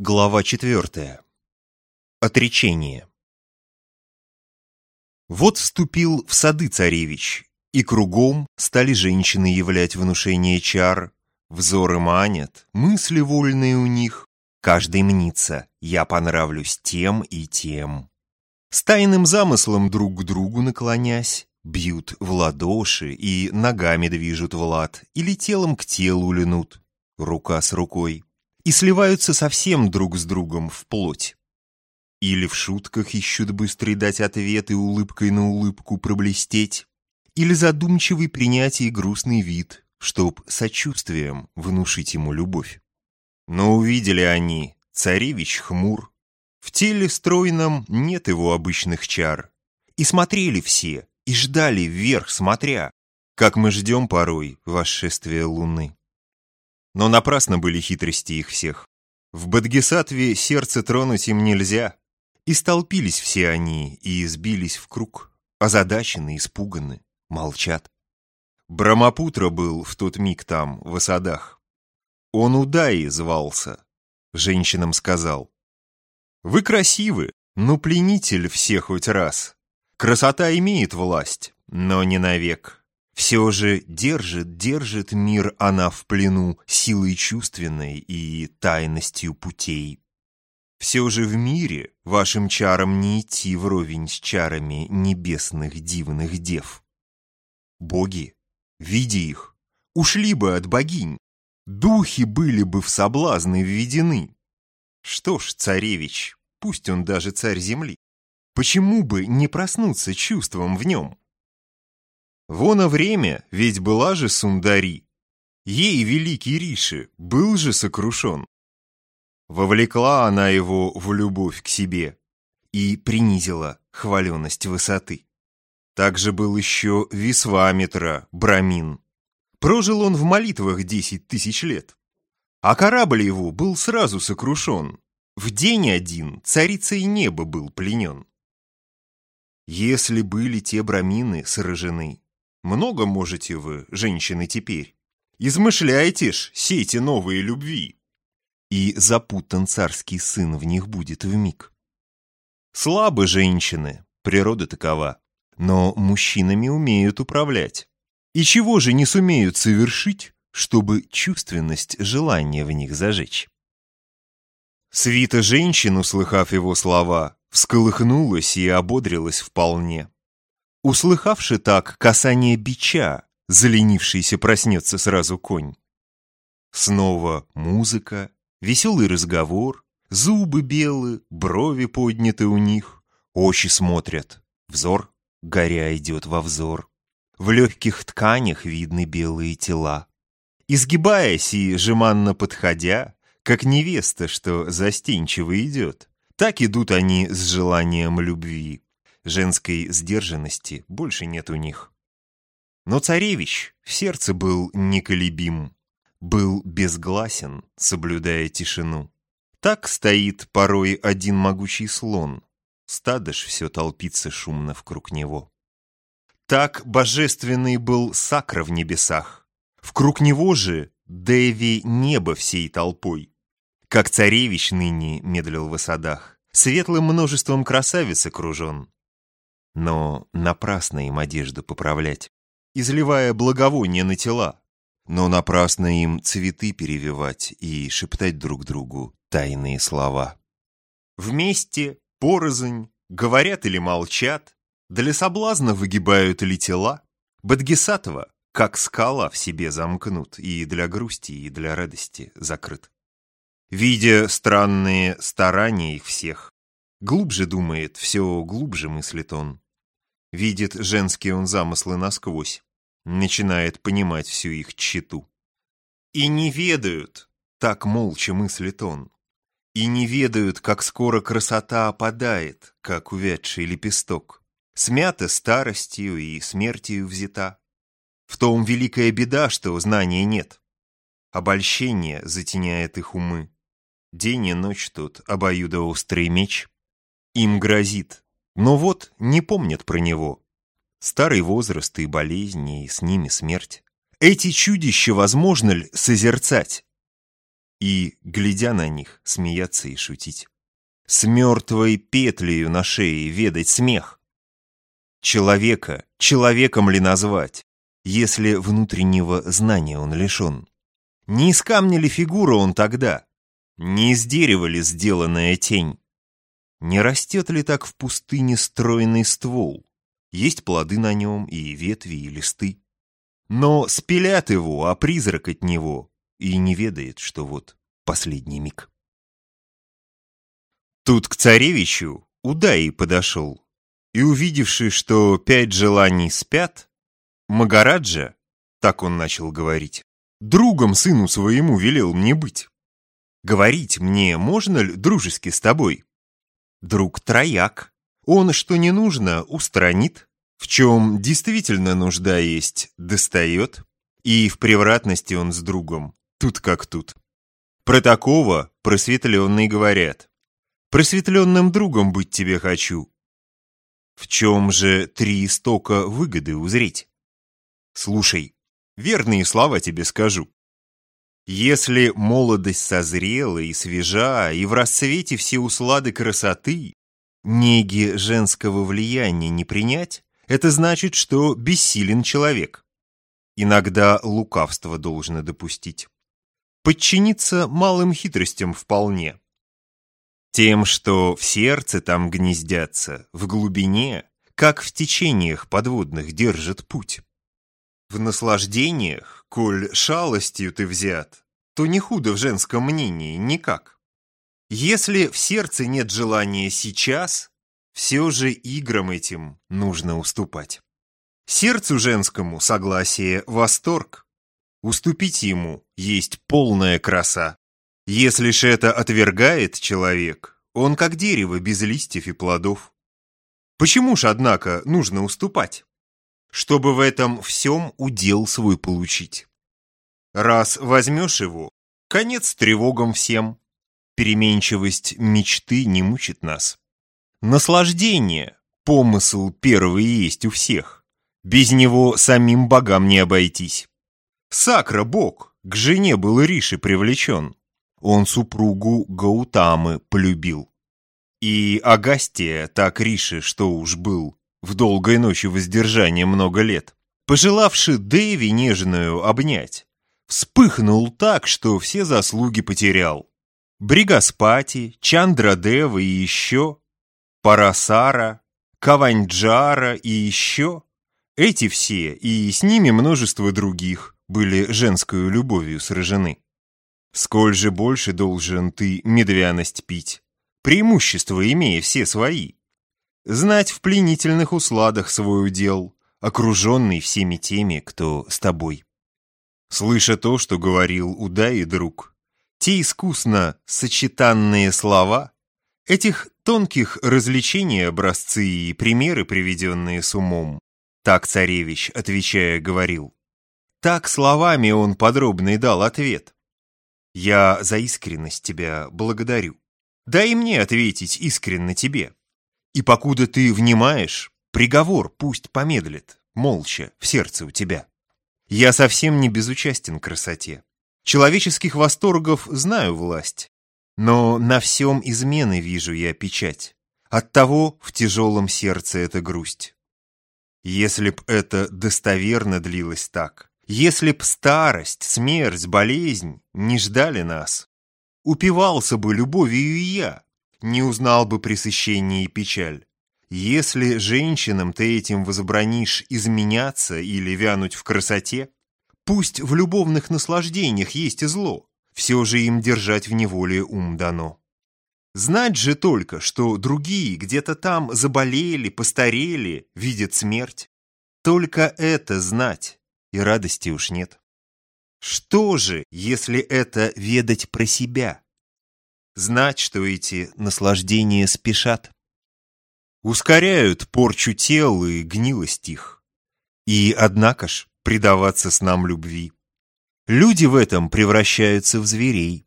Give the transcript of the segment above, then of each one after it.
Глава четвертая. Отречение. Вот вступил в сады царевич, и кругом стали женщины являть внушение чар. Взоры манят, мысли вольные у них. Каждый мнится, я понравлюсь тем и тем. С тайным замыслом друг к другу наклонясь, бьют в ладоши и ногами движут в лад, или телом к телу линут, рука с рукой и сливаются совсем друг с другом в плоть. Или в шутках ищут быстрый дать ответ и улыбкой на улыбку проблестеть, или задумчивый принять и грустный вид, чтоб сочувствием внушить ему любовь. Но увидели они, царевич хмур, в теле стройном нет его обычных чар, и смотрели все, и ждали вверх смотря, как мы ждем порой восшествия луны. Но напрасно были хитрости их всех. В Бадгисатве сердце тронуть им нельзя. И столпились все они, и сбились в круг, озадачены, испуганы, молчат. Брамапутра был в тот миг там, в осадах. Он Удаи звался. Женщинам сказал. «Вы красивы, но пленитель всех хоть раз. Красота имеет власть, но не навек. Все же держит, держит мир она в плену силой чувственной и тайностью путей. Все же в мире вашим чарам не идти вровень с чарами небесных дивных дев. Боги, видя их, ушли бы от богинь, духи были бы в соблазны введены. Что ж, царевич, пусть он даже царь земли, почему бы не проснуться чувством в нем? Вон время, ведь была же Сундари. Ей великий Риши был же сокрушен. Вовлекла она его в любовь к себе и принизила хваленность высоты. Также был еще Висвамитра, Брамин. Прожил он в молитвах десять тысяч лет. А корабль его был сразу сокрушен. В день один царицей неба был пленен. Если были те брамины сражены, много можете вы, женщины, теперь. Измышляйте ж, сейте новые любви. И запутан царский сын в них будет вмиг. Слабы женщины, природа такова, но мужчинами умеют управлять. И чего же не сумеют совершить, чтобы чувственность желания в них зажечь? Свита женщин, услыхав его слова, всколыхнулась и ободрилась вполне. Услыхавши так касание бича, заленившийся проснется сразу конь. Снова музыка, веселый разговор, зубы белые, брови подняты у них, очи смотрят, взор, горя идет во взор. В легких тканях видны белые тела. Изгибаясь и жеманно подходя, как невеста, что застенчиво идет, так идут они с желанием любви. Женской сдержанности больше нет у них. Но царевич в сердце был неколебим, был безгласен, соблюдая тишину. Так стоит порой один могучий слон, стадо ж все толпится шумно вкруг него. Так божественный был Сакра в небесах, вкруг него же Деви небо всей толпой. Как царевич ныне медлил в осадах, светлым множеством красавиц окружен, но напрасно им одежду поправлять, изливая благовоние на тела. Но напрасно им цветы перевивать и шептать друг другу тайные слова. Вместе, порознь, говорят или молчат, для соблазна выгибают ли тела. Бадгисатова, как скала, в себе замкнут, и для грусти, и для радости закрыт. Видя странные старания их всех, глубже думает, все глубже мыслит он. Видит женские он замыслы насквозь, начинает понимать всю их тщету. И не ведают, так молча мыслит он, и не ведают, как скоро красота опадает, как увядший лепесток, смята старостью и смертью взята. В том великая беда, что знания нет. Обольщение затеняет их умы. День и ночь тут обоюдоострый меч. Им грозит, но вот не помнят про него. Старый возраст и болезни, и с ними смерть. Эти чудища возможно ли созерцать? и, глядя на них, смеяться и шутить. С мертвой петлею на шее ведать смех. Человека человеком ли назвать, если внутреннего знания он лишен? Не из камня ли фигура он тогда? Не из дерева ли сделанная тень? Не растет ли так в пустыне стройный ствол? Есть плоды на нем и ветви, и листы. Но спилят его, а призрак от него, и не ведает, что вот последний миг. Тут к царевичу Удаи подошел, и, увидевши, что пять желаний спят, Магараджа, так он начал говорить, другом сыну своему велел мне быть. Говорить мне можно ли дружески с тобой? Друг трояк. Он, что не нужно, устранит. В чем действительно нужда есть, достает. И в превратности он с другом, тут как тут. Про такого просветленные говорят. Просветленным другом быть тебе хочу. В чем же три истока выгоды узреть? Слушай, верные слова тебе скажу. Если молодость созрела и свежа, и в расцвете все услады красоты, неги женского влияния не принять, это значит, что бессилен человек. Иногда лукавство должно допустить. Подчиниться малым хитростям вполне. Тем, что в сердце там гнездятся, в глубине, как в течениях подводных держит путь. В наслаждениях, коль шалостью ты взят, то не худо в женском мнении никак. Если в сердце нет желания сейчас, все же играм этим нужно уступать. Сердцу женскому согласие – восторг. Уступить ему есть полная краса. Если ж это отвергает человек, он как дерево без листьев и плодов. Почему ж, однако, нужно уступать? Чтобы в этом всем удел свой получить. Раз возьмешь его, конец тревогам всем. Переменчивость мечты не мучит нас. Наслаждение, помысл первый есть у всех. Без него самим богам не обойтись. Сакра, бог, к жене был Риши привлечен. Он супругу Гаутамы полюбил. И Агастия так Риши, что уж был, в долгой ночи воздержания много лет, пожелавши Дэви нежную обнять, вспыхнул так, что все заслуги потерял. Бригаспати, Чандрадева и еще, Парасара, Каванджара и еще. Эти все, и с ними множество других, были женскую любовью сражены. Сколь же больше должен ты медвяность пить, преимущества имея все свои знать в пленительных усладах свой удел, окруженный всеми теми, кто с тобой. Слыша то, что говорил Удай и друг, те искусно сочетанные слова, этих тонких развлечений образцы и примеры, приведенные с умом, так царевич, отвечая, говорил. Так словами он подробно и дал ответ. «Я за искренность тебя благодарю. Дай мне ответить искренно тебе. И покуда ты внимаешь, приговор пусть помедлит, молча, в сердце у тебя. Я совсем не безучастен к красоте. Человеческих восторгов знаю власть, но на всем измены вижу я печать. Оттого в тяжелом сердце эта грусть. Если б это достоверно длилось так, если б старость, смерть, болезнь не ждали нас, упивался бы любовью и я, не узнал бы пресыщение и печаль. Если женщинам ты этим возбранишь изменяться или вянуть в красоте, пусть в любовных наслаждениях есть и зло, все же им держать в неволе ум дано. Знать же только, что другие где-то там заболели, постарели, видят смерть. Только это знать, и радости уж нет. Что же, если это ведать про себя? Знать, что эти наслаждения спешат. Ускоряют порчу тел и гнилость их. И, однако ж, предаваться нам любви. Люди в этом превращаются в зверей.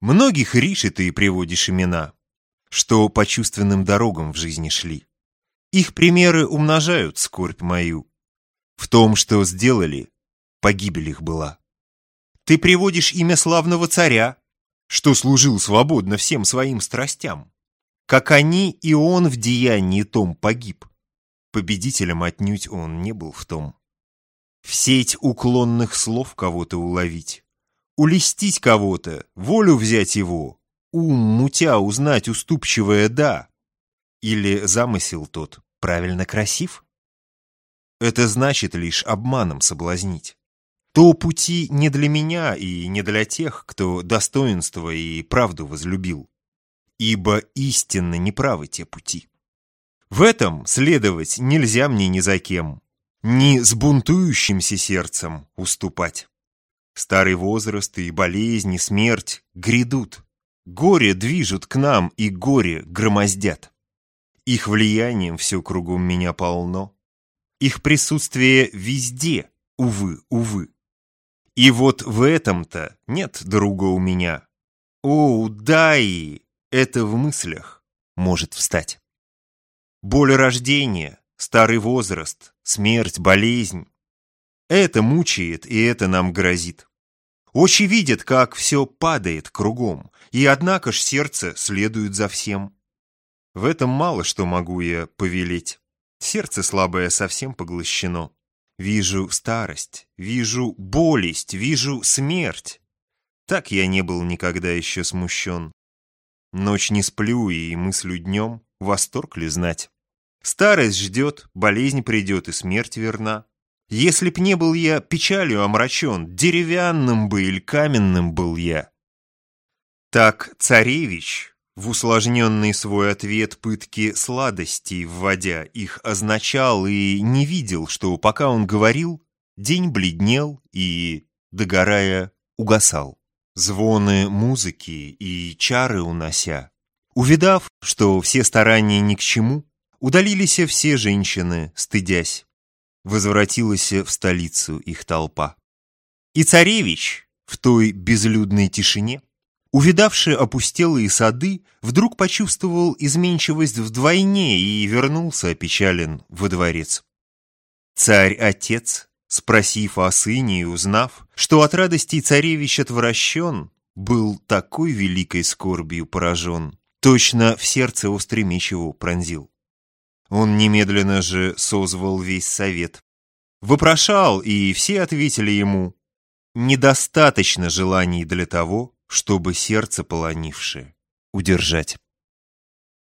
Многих риши ты приводишь имена, что по чувственным дорогам в жизни шли. Их примеры умножают скорбь мою. В том, что сделали, погибель их была. Ты приводишь имя славного царя, что служил свободно всем своим страстям. Как они, и он в деянии том погиб. Победителем отнюдь он не был в том. В сеть уклонных слов кого-то уловить, улестить кого-то, волю взять его, ум мутя узнать уступчивое «да». Или замысел тот правильно красив? Это значит лишь обманом соблазнить. То пути не для меня и не для тех, кто достоинство и правду возлюбил. Ибо истинно неправы те пути. В этом следовать нельзя мне ни за кем, ни с бунтующимся сердцем уступать. Старый возраст и болезни, смерть грядут. Горе движут к нам и горе громоздят. Их влиянием все кругом меня полно. Их присутствие везде, увы, увы. И вот в этом-то нет друга у меня. О, дай, это в мыслях может встать. Боль рождения, старый возраст, смерть, болезнь. Это мучает, и это нам грозит. Очи видят, как все падает кругом, и однако ж сердце следует за всем. В этом мало что могу я повелеть. Сердце слабое совсем поглощено. Вижу старость, вижу болесть, вижу смерть. Так я не был никогда еще смущен. Ночь не сплю и мыслю днем, восторг ли знать. Старость ждет, болезнь придет и смерть верна. Если б не был я печалью омрачен, деревянным бы или каменным был я. Так царевич, в усложненный свой ответ пытки сладостей вводя, их означал и не видел, что пока он говорил, день бледнел и, догорая, угасал. Звоны музыки и чары унося. Увидав, что все старания ни к чему, Удалились все женщины, стыдясь. Возвратилась в столицу их толпа. И царевич в той безлюдной тишине, увидавший опустелые сады, вдруг почувствовал изменчивость вдвойне и вернулся опечален во дворец. Царь-отец, спросив о сыне и узнав, что от радости царевич отвращен, был такой великой скорбью поражен, точно в сердце острый меч его пронзил. Он немедленно же созвал весь совет. Вопрошал, и все ответили ему, «Недостаточно желаний для того, чтобы сердце полонившее удержать».